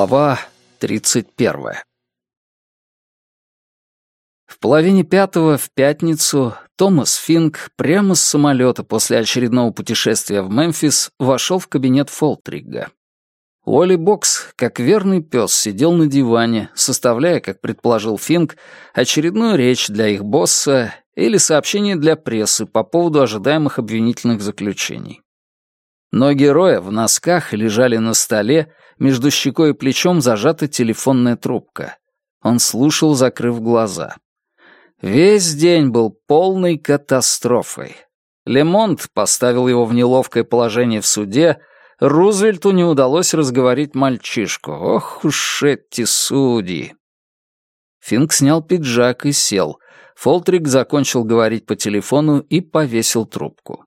Глава 31. В половине пятого в пятницу Томас Финк прямо с самолета после очередного путешествия в Мемфис вошел в кабинет Фолтрига. Уолли Бокс, как верный пес, сидел на диване, составляя, как предположил Финк, очередную речь для их босса или сообщение для прессы по поводу ожидаемых обвинительных заключений. Ноги Роя в носках лежали на столе, между щекой и плечом зажата телефонная трубка. Он слушал, закрыв глаза. Весь день был полной катастрофой. Лемонт поставил его в неловкое положение в суде, Рузвельту не удалось разговорить мальчишку. Ох уж эти судьи! Финк снял пиджак и сел. Фолтрик закончил говорить по телефону и повесил трубку.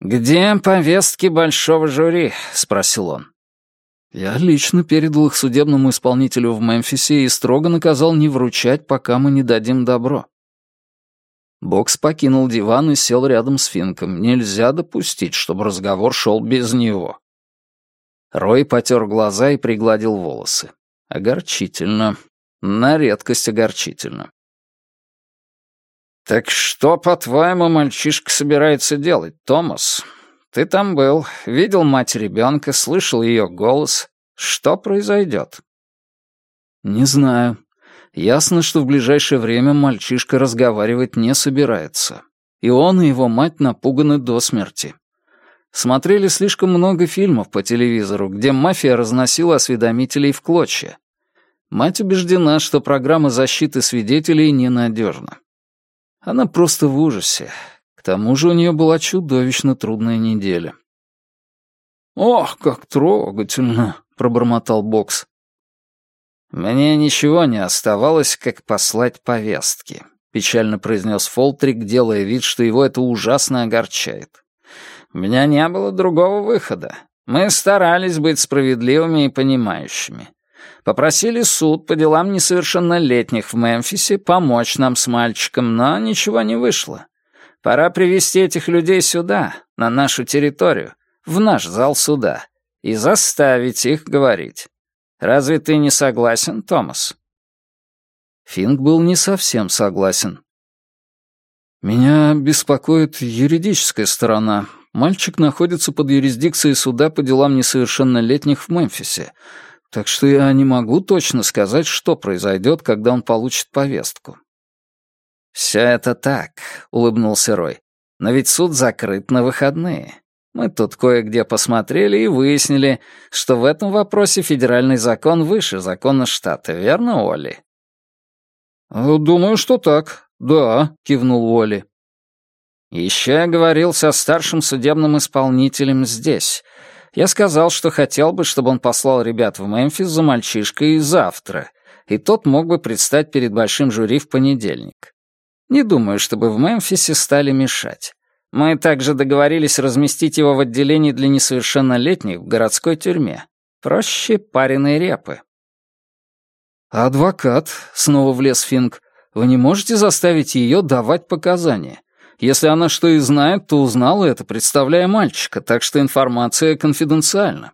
«Где повестки большого жюри?» — спросил он. Я лично передал их судебному исполнителю в Мемфисе и строго наказал не вручать, пока мы не дадим добро. Бокс покинул диван и сел рядом с Финком. Нельзя допустить, чтобы разговор шел без него. Рой потер глаза и пригладил волосы. Огорчительно. На редкость огорчительно. «Так что, по-твоему, мальчишка собирается делать, Томас? Ты там был, видел мать ребенка, слышал ее голос. Что произойдет?» «Не знаю. Ясно, что в ближайшее время мальчишка разговаривать не собирается. И он, и его мать напуганы до смерти. Смотрели слишком много фильмов по телевизору, где мафия разносила осведомителей в клочья. Мать убеждена, что программа защиты свидетелей ненадежна. Она просто в ужасе. К тому же у нее была чудовищно трудная неделя. «Ох, как трогательно!» — пробормотал Бокс. «Мне ничего не оставалось, как послать повестки», — печально произнес Фолтрик, делая вид, что его это ужасно огорчает. «У меня не было другого выхода. Мы старались быть справедливыми и понимающими. Попросили суд по делам несовершеннолетних в Мемфисе помочь нам с мальчиком, но ничего не вышло. Пора привести этих людей сюда, на нашу территорию, в наш зал суда, и заставить их говорить. Разве ты не согласен, Томас?» Финк был не совсем согласен. «Меня беспокоит юридическая сторона. Мальчик находится под юрисдикцией суда по делам несовершеннолетних в Мемфисе. Так что я не могу точно сказать, что произойдет, когда он получит повестку. «Все это так», — улыбнулся Рой. «Но ведь суд закрыт на выходные. Мы тут кое-где посмотрели и выяснили, что в этом вопросе федеральный закон выше закона штата, верно, Оли?» «Думаю, что так. Да», — кивнул Оли. «Еще я говорил со старшим судебным исполнителем здесь, я сказал, что хотел бы, чтобы он послал ребят в Мемфис за мальчишкой завтра, и тот мог бы предстать перед большим жюри в понедельник. Не думаю, чтобы в Мемфисе стали мешать. Мы также договорились разместить его в отделении для несовершеннолетних в городской тюрьме. Проще пареной репы. «Адвокат», — снова влез Финк, — «вы не можете заставить ее давать показания. Если она что и знает, то узнала это, представляя мальчика, так что информация конфиденциальна».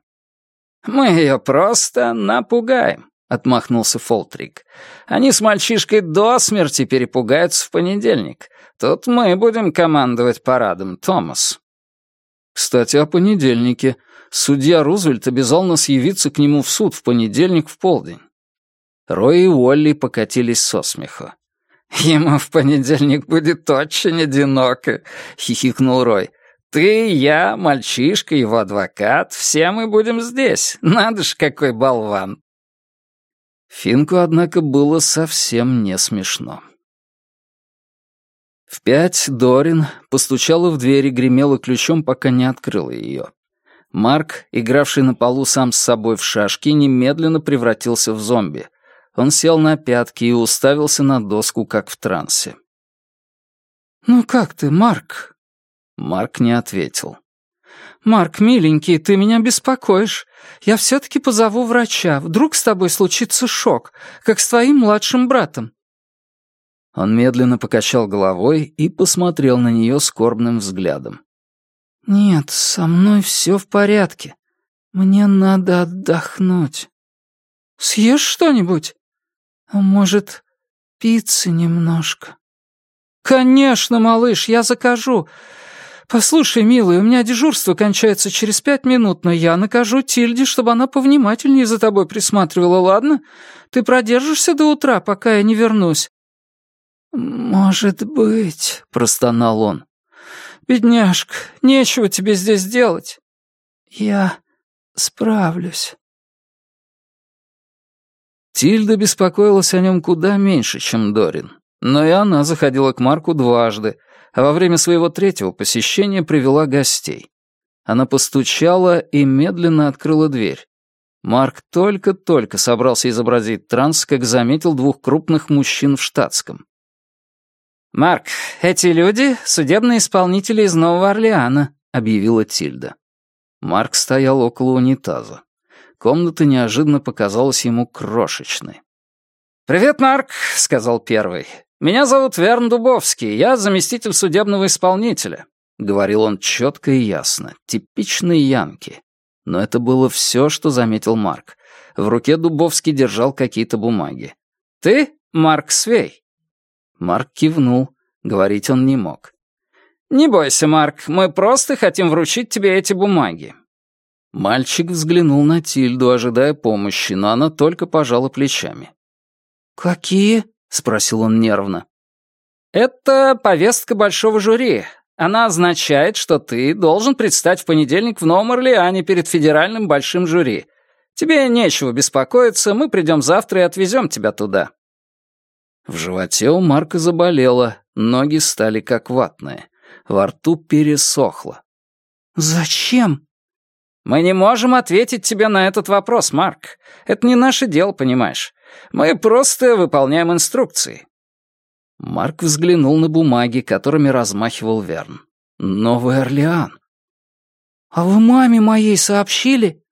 «Мы ее просто напугаем», — отмахнулся Фолтрик. «Они с мальчишкой до смерти перепугаются в понедельник. Тут мы будем командовать парадом, Томас». «Кстати, о понедельнике. Судья Рузвельт обязал нас явиться к нему в суд в понедельник в полдень». Рой и Уолли покатились со смеху. «Ему в понедельник будет очень одиноко», — хихикнул Рой. «Ты, я, мальчишка, его адвокат, все мы будем здесь. Надо ж, какой болван!» Финку, однако, было совсем не смешно. В пять Дорин постучала в дверь и гремела ключом, пока не открыла ее. Марк, игравший на полу сам с собой в шашки, немедленно превратился в зомби. Он сел на пятки и уставился на доску, как в трансе. «Ну как ты, Марк?» Марк не ответил. «Марк, миленький, ты меня беспокоишь. Я все-таки позову врача. Вдруг с тобой случится шок, как с твоим младшим братом». Он медленно покачал головой и посмотрел на нее скорбным взглядом. «Нет, со мной все в порядке. Мне надо отдохнуть». Съешь что-нибудь? А может, пиццы немножко?» «Конечно, малыш, я закажу. Послушай, милый, у меня дежурство кончается через пять минут, но я накажу Тильде, чтобы она повнимательнее за тобой присматривала, ладно? Ты продержишься до утра, пока я не вернусь?» «Может быть», — простонал он. «Бедняжка, нечего тебе здесь делать». «Я справлюсь». Тильда беспокоилась о нем куда меньше, чем Дорин. Но и она заходила к Марку дважды, а во время своего третьего посещения привела гостей. Она постучала и медленно открыла дверь. Марк только-только собрался изобразить транс, как заметил двух крупных мужчин в штатском. «Марк, эти люди — судебные исполнители из Нового Орлеана», — объявила Тильда. Марк стоял около унитаза. Комната неожиданно показалась ему крошечной. «Привет, Марк», — сказал первый. «Меня зовут Верн Дубовский, я заместитель судебного исполнителя», — говорил он четко и ясно, типичный Янки. Но это было все, что заметил Марк. В руке Дубовский держал какие-то бумаги. «Ты Марк Свей?» Марк кивнул, говорить он не мог. «Не бойся, Марк, мы просто хотим вручить тебе эти бумаги». Мальчик взглянул на Тильду, ожидая помощи, но она только пожала плечами. «Какие?» — спросил он нервно. «Это повестка большого жюри. Она означает, что ты должен предстать в понедельник в Новом Орлеане перед федеральным большим жюри. Тебе нечего беспокоиться, мы придем завтра и отвезем тебя туда». В животе у Марка заболело, ноги стали как ватные, во рту пересохло. «Зачем?» «Мы не можем ответить тебе на этот вопрос, Марк. Это не наше дело, понимаешь. Мы просто выполняем инструкции». Марк взглянул на бумаги, которыми размахивал Верн. «Новый Орлеан». «А вы маме моей сообщили?»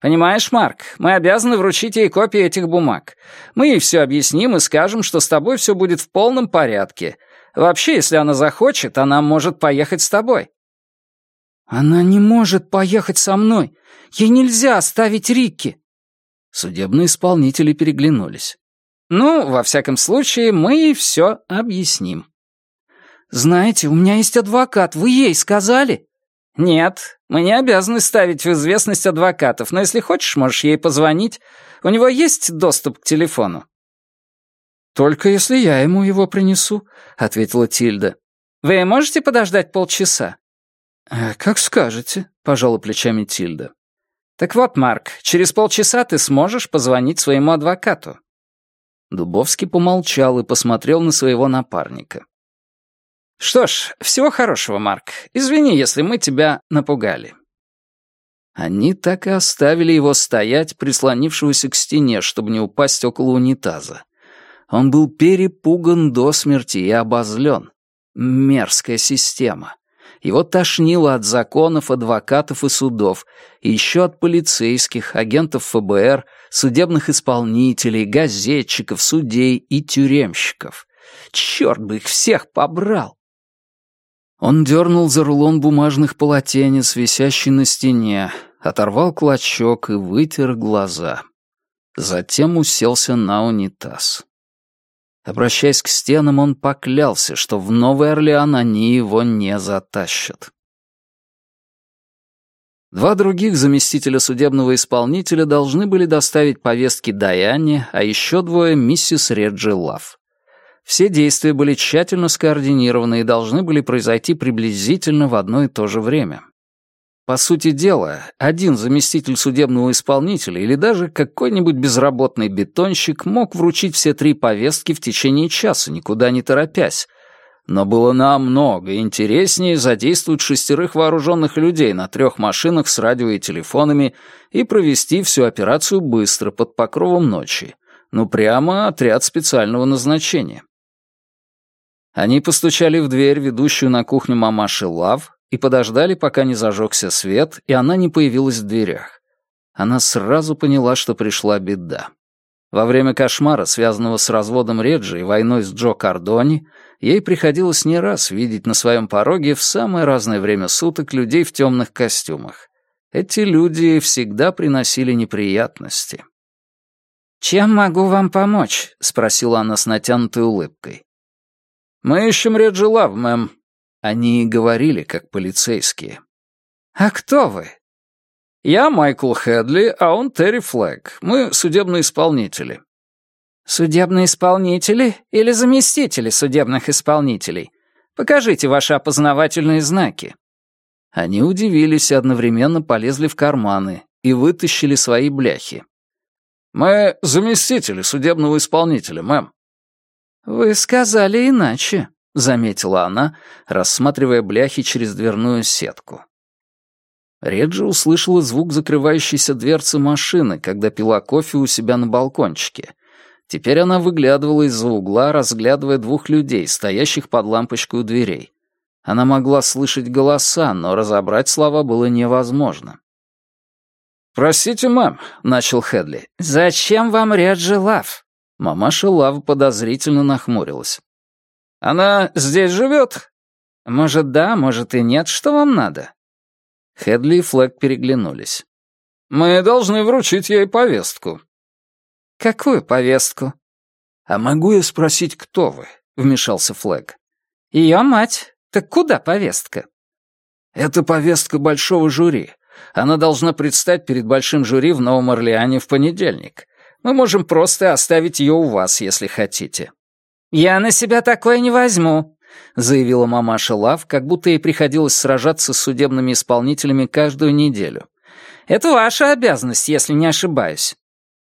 «Понимаешь, Марк, мы обязаны вручить ей копии этих бумаг. Мы ей все объясним и скажем, что с тобой все будет в полном порядке. Вообще, если она захочет, она может поехать с тобой». «Она не может поехать со мной. Ей нельзя оставить Рикки». Судебные исполнители переглянулись. «Ну, во всяком случае, мы все объясним». «Знаете, у меня есть адвокат, вы ей сказали?» «Нет, мы не обязаны ставить в известность адвокатов, но если хочешь, можешь ей позвонить. У него есть доступ к телефону?» «Только если я ему его принесу», — ответила Тильда. «Вы можете подождать полчаса?» «Э, «Как скажете», — пожала плечами Тильда. «Так вот, Марк, через полчаса ты сможешь позвонить своему адвокату». Дубовский помолчал и посмотрел на своего напарника. «Что ж, всего хорошего, Марк. Извини, если мы тебя напугали». Они так и оставили его стоять, прислонившегося к стене, чтобы не упасть около унитаза. Он был перепуган до смерти и обозлен. Мерзкая система. Его тошнило от законов, адвокатов и судов, и еще от полицейских, агентов ФБР, судебных исполнителей, газетчиков, судей и тюремщиков. Черт бы их всех побрал! Он дернул за рулон бумажных полотенец, висящий на стене, оторвал клочок и вытер глаза. Затем уселся на унитаз. Обращаясь к стенам, он поклялся, что в Новый Орлеан они его не затащат. Два других заместителя судебного исполнителя должны были доставить повестки Даяне, а еще двое — миссис Реджи Лав. Все действия были тщательно скоординированы и должны были произойти приблизительно в одно и то же время. По сути дела, один заместитель судебного исполнителя или даже какой-нибудь безработный бетонщик мог вручить все три повестки в течение часа, никуда не торопясь. Но было намного интереснее задействовать шестерых вооруженных людей на трех машинах с радио и телефонами и провести всю операцию быстро, под покровом ночи. Ну, прямо отряд специального назначения. Они постучали в дверь, ведущую на кухню мамаши Лав, и подождали, пока не зажегся свет, и она не появилась в дверях. Она сразу поняла, что пришла беда. Во время кошмара, связанного с разводом Реджи и войной с Джо Кардони, ей приходилось не раз видеть на своем пороге в самое разное время суток людей в темных костюмах. Эти люди всегда приносили неприятности. «Чем могу вам помочь?» — спросила она с натянутой улыбкой. «Мы ищем Реджи Лав, мэм». Они говорили, как полицейские. «А кто вы?» «Я Майкл Хедли, а он Терри Флэг. Мы судебные исполнители». «Судебные исполнители или заместители судебных исполнителей? Покажите ваши опознавательные знаки». Они удивились и одновременно полезли в карманы и вытащили свои бляхи. «Мы заместители судебного исполнителя, мэм». «Вы сказали иначе», — заметила она, рассматривая бляхи через дверную сетку. Реджи услышала звук закрывающейся дверцы машины, когда пила кофе у себя на балкончике. Теперь она выглядывала из-за угла, разглядывая двух людей, стоящих под лампочкой у дверей. Она могла слышать голоса, но разобрать слова было невозможно. «Простите, мэм», — начал Хедли. «Зачем вам Реджи Лав?» Мамаша Лав подозрительно нахмурилась. «Она здесь живет?» «Может, да, может и нет. Что вам надо?» Хедли и Флэг переглянулись. «Мы должны вручить ей повестку». «Какую повестку?» «А могу я спросить, кто вы?» — вмешался Флэг. «Ее мать. Так куда повестка?» «Это повестка большого жюри. Она должна предстать перед большим жюри в Новом Орлеане в понедельник. Мы можем просто оставить ее у вас, если хотите». «Я на себя такое не возьму», — заявила мамаша Лав, как будто ей приходилось сражаться с судебными исполнителями каждую неделю. «Это ваша обязанность, если не ошибаюсь».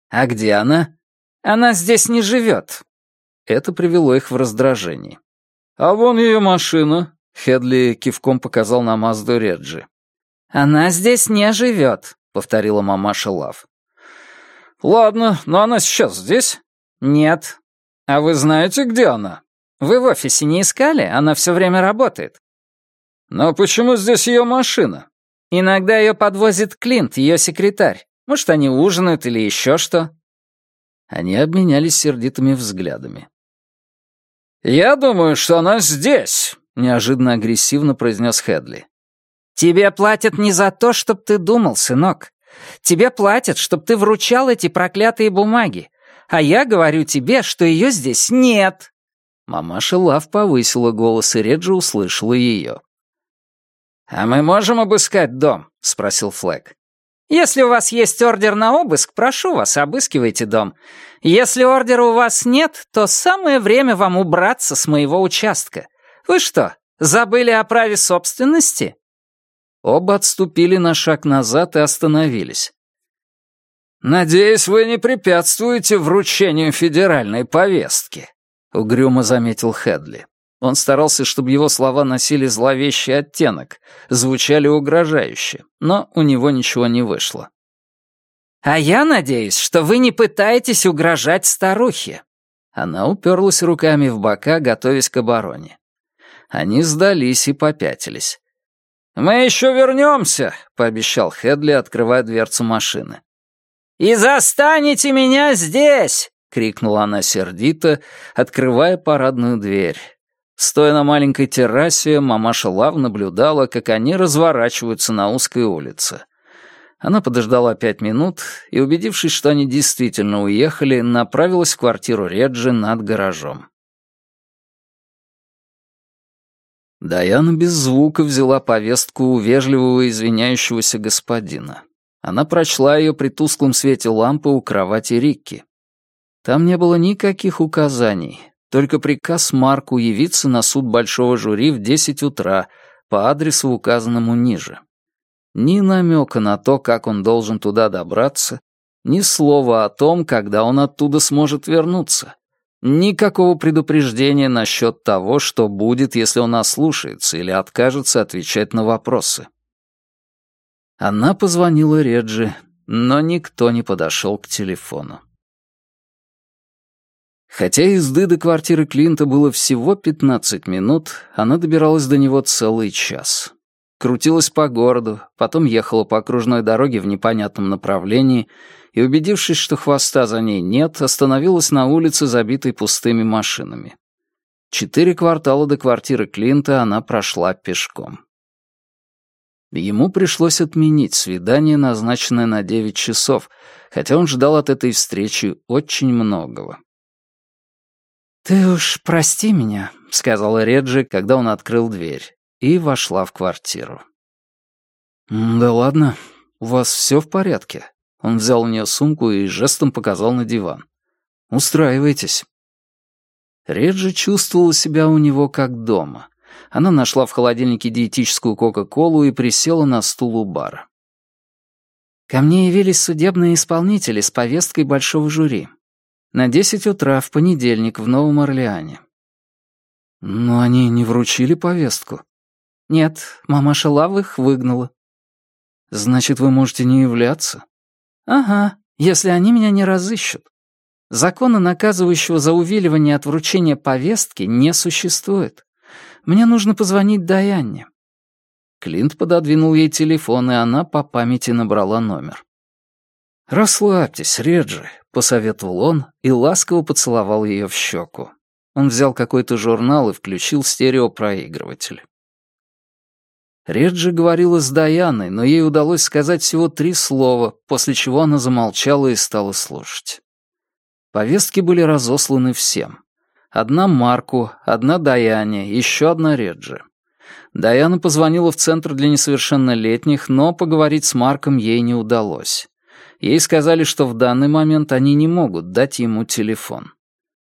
«А где она?» «Она здесь не живет». Это привело их в раздражение. «А вон ее машина», — Хедли кивком показал на Мазду Реджи. «Она здесь не живет», — повторила мамаша Лав. «Ладно, но она сейчас здесь?» «Нет». «А вы знаете, где она?» «Вы в офисе не искали? Она все время работает». «Но почему здесь ее машина?» «Иногда ее подвозит Клинт, ее секретарь. Может, они ужинают или еще что?» Они обменялись сердитыми взглядами. «Я думаю, что она здесь», — неожиданно агрессивно произнес Хедли. «Тебе платят не за то, чтоб ты думал, сынок. Тебе платят, чтоб ты вручал эти проклятые бумаги. А я говорю тебе, что ее здесь нет». Мамаша Лав повысила голос, и Реджи услышала ее. «А мы можем обыскать дом?» — спросил Флэг. «Если у вас есть ордер на обыск, прошу вас, обыскивайте дом. Если ордера у вас нет, то самое время вам убраться с моего участка. Вы что, забыли о праве собственности?» Оба отступили на шаг назад и остановились. «Надеюсь, вы не препятствуете вручению федеральной повестки», — угрюмо заметил Хедли. Он старался, чтобы его слова носили зловещий оттенок, звучали угрожающе, но у него ничего не вышло. «А я надеюсь, что вы не пытаетесь угрожать старухе». Она уперлась руками в бока, готовясь к обороне. Они сдались и попятились. «Мы еще вернемся», — пообещал Хедли, открывая дверцу машины. «И застанете меня здесь!» — крикнула она сердито, открывая парадную дверь. Стоя на маленькой террасе, мамаша Лав наблюдала, как они разворачиваются на узкой улице. Она подождала пять минут и, убедившись, что они действительно уехали, направилась в квартиру Реджи над гаражом. Даяна без звука взяла повестку у вежливого извиняющегося господина. Она прочла ее при тусклом свете лампы у кровати Рикки. Там не было никаких указаний, только приказ Марку явиться на суд большого жюри в 10 утра по адресу, указанному ниже. Ни намека на то, как он должен туда добраться, ни слова о том, когда он оттуда сможет вернуться. Никакого предупреждения насчет того, что будет, если он ослушается или откажется отвечать на вопросы. Она позвонила Реджи, но никто не подошел к телефону. Хотя езды до квартиры Клинта было всего 15 минут, она добиралась до него целый час. Крутилась по городу, потом ехала по окружной дороге в непонятном направлении и, убедившись, что хвоста за ней нет, остановилась на улице, забитой пустыми машинами. Четыре квартала до квартиры Клинта она прошла пешком. Ему пришлось отменить свидание, назначенное на девять часов, хотя он ждал от этой встречи очень многого. «Ты уж прости меня», — сказала Реджи, когда он открыл дверь, и вошла в квартиру. «Да ладно, у вас все в порядке?» Он взял у нее сумку и жестом показал на диван. «Устраивайтесь». Реджи чувствовала себя у него как дома. Она нашла в холодильнике диетическую Кока-Колу и присела на стул у бара. Ко мне явились судебные исполнители с повесткой большого жюри. На десять утра в понедельник в Новом Орлеане. Но они не вручили повестку. Нет, мамаша Лав их выгнала. Значит, вы можете не являться? Ага, если они меня не разыщут. Закона, наказывающего за увиливание от вручения повестки, не существует. Мне нужно позвонить Дайанне». Клинт пододвинул ей телефон, и она по памяти набрала номер. «Расслабьтесь, Реджи», — посоветовал он и ласково поцеловал ее в щеку. Он взял какой-то журнал и включил стереопроигрыватель. Реджи говорила с Даяной, но ей удалось сказать всего три слова, после чего она замолчала и стала слушать. Повестки были разосланы всем. Одна Марку, одна Даяне, еще одна Реджи. Даяна позвонила в Центр для несовершеннолетних, но поговорить с Марком ей не удалось. Ей сказали, что в данный момент они не могут дать ему телефон.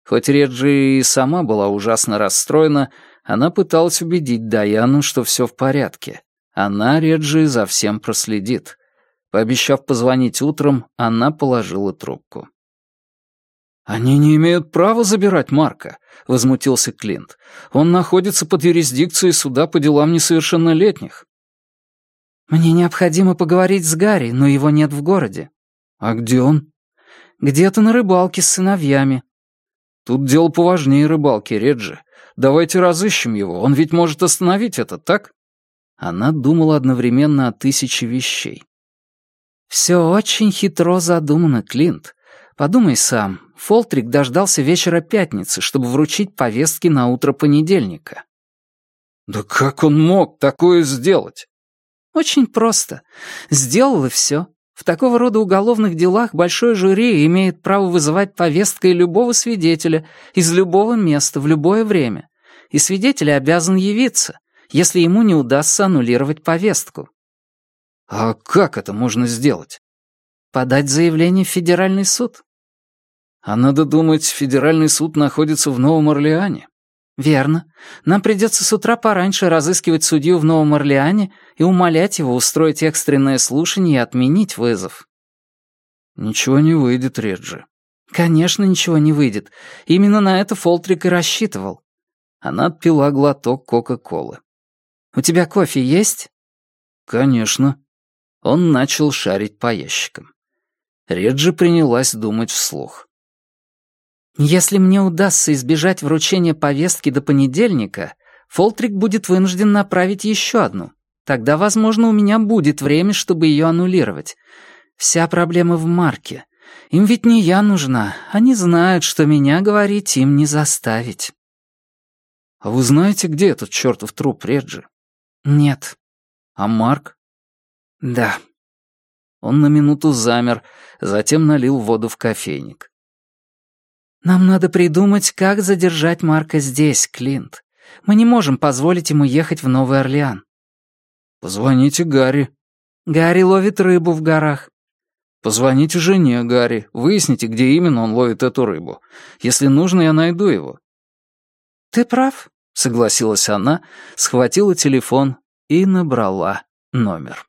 Хоть Реджи и сама была ужасно расстроена, она пыталась убедить Даяну, что все в порядке. Она, Реджи, за всем проследит. Пообещав позвонить утром, она положила трубку. «Они не имеют права забирать Марка», — возмутился Клинт. «Он находится под юрисдикцией суда по делам несовершеннолетних». «Мне необходимо поговорить с Гарри, но его нет в городе». «А где он?» «Где-то на рыбалке с сыновьями». «Тут дело поважнее рыбалки, Реджи. Давайте разыщем его, он ведь может остановить это, так?» Она думала одновременно о тысяче вещей. «Все очень хитро задумано, Клинт. Подумай сам, Фолтрик дождался вечера пятницы, чтобы вручить повестки на утро понедельника. Да как он мог такое сделать? Очень просто. Сделал и все. В такого рода уголовных делах большой жюри имеет право вызывать повесткой любого свидетеля из любого места в любое время. И свидетель обязан явиться, если ему не удастся аннулировать повестку. А как это можно сделать? Подать заявление в федеральный суд. А надо думать, федеральный суд находится в Новом Орлеане. Верно. Нам придется с утра пораньше разыскивать судью в Новом Орлеане и умолять его устроить экстренное слушание и отменить вызов. Ничего не выйдет, Реджи. Конечно, ничего не выйдет. Именно на это Фолтрик и рассчитывал. Она отпила глоток Кока-Колы. «У тебя кофе есть?» «Конечно». Он начал шарить по ящикам. Реджи принялась думать вслух. Если мне удастся избежать вручения повестки до понедельника, Фолтрик будет вынужден направить еще одну. Тогда, возможно, у меня будет время, чтобы ее аннулировать. Вся проблема в Марке. Им ведь не я нужна. Они знают, что меня говорить им не заставить. А вы знаете, где этот чертов труп, Реджи? Нет. А Марк? Да. Он на минуту замер, затем налил воду в кофейник. «Нам надо придумать, как задержать Марка здесь, Клинт. Мы не можем позволить ему ехать в Новый Орлеан». «Позвоните Гарри». «Гарри ловит рыбу в горах». «Позвоните жене Гарри, выясните, где именно он ловит эту рыбу. Если нужно, я найду его». «Ты прав», — согласилась она, схватила телефон и набрала номер.